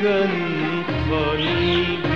Lincoln funny.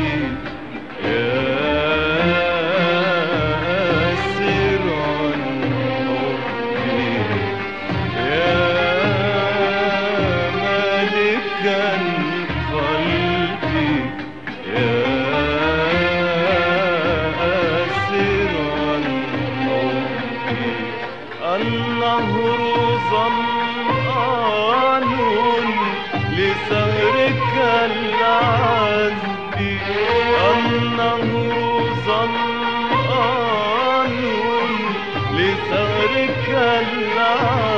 النهر ظمآن لسهرك العذب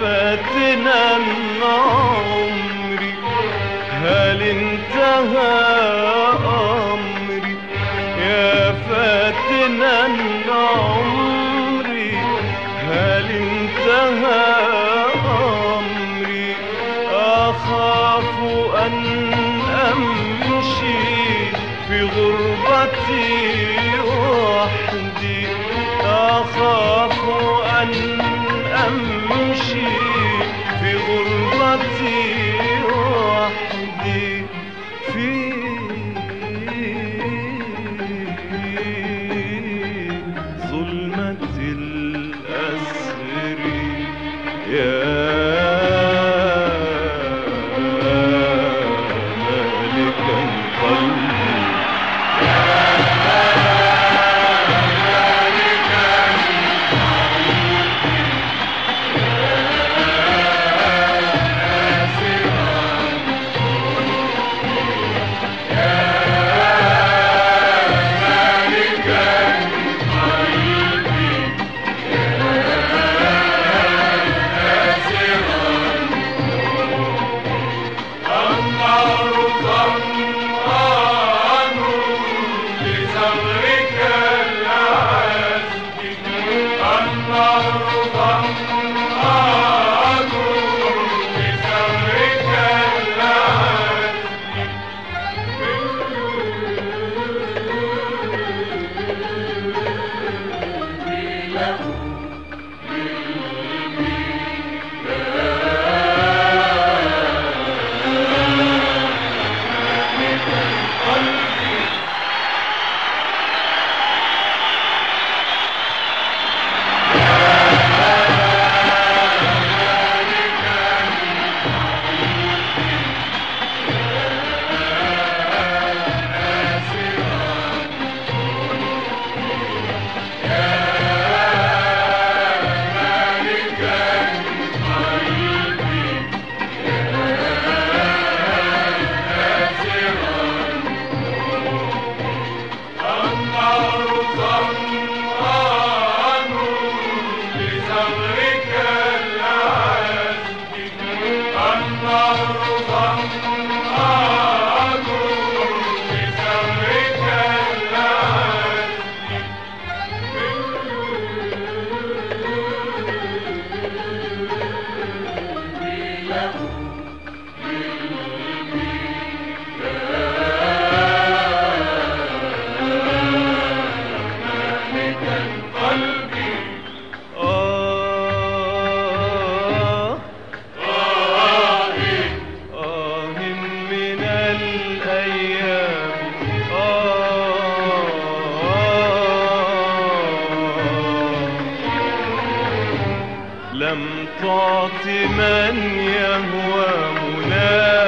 فاتنا عمري هل انتهى تعطي من يهوى مناه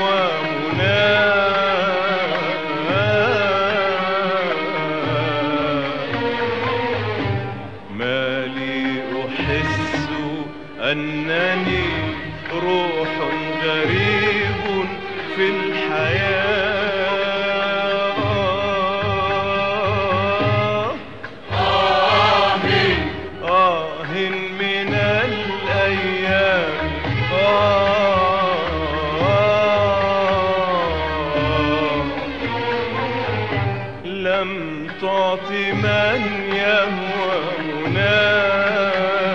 لم تعط من يهوى هناك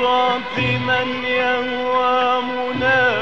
الصف من يهوى منادي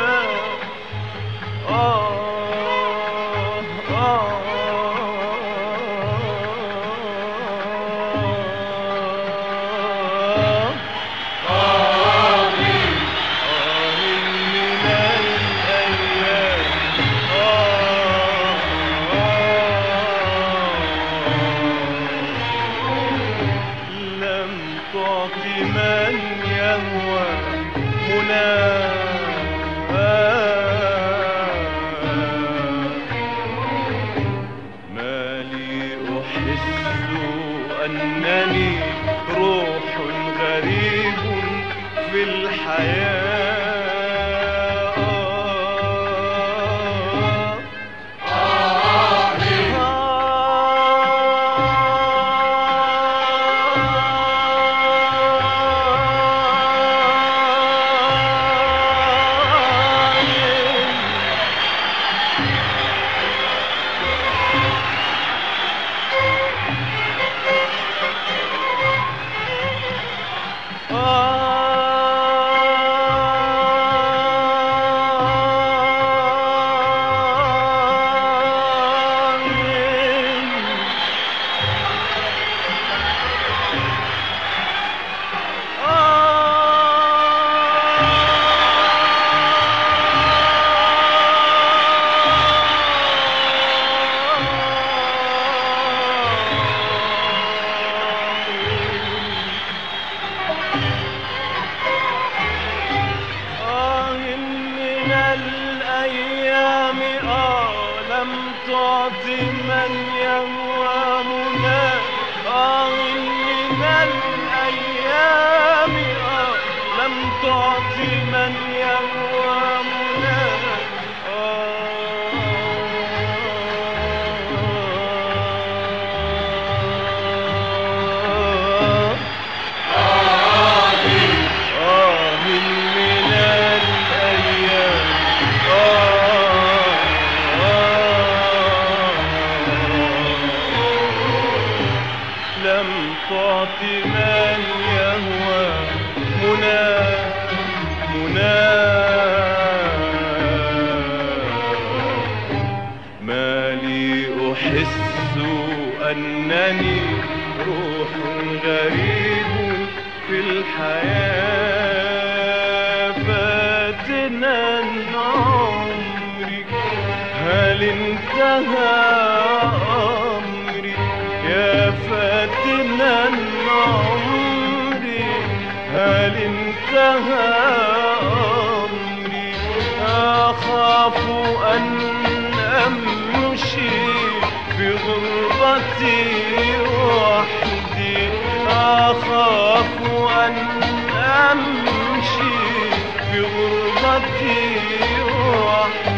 من يموت هل انتهى أمري يا فاتنا عمري هل انتهى أمري أخاف أن أمشي في غربتي وحدي. أخاف أن أمشي في غربتي وحدي.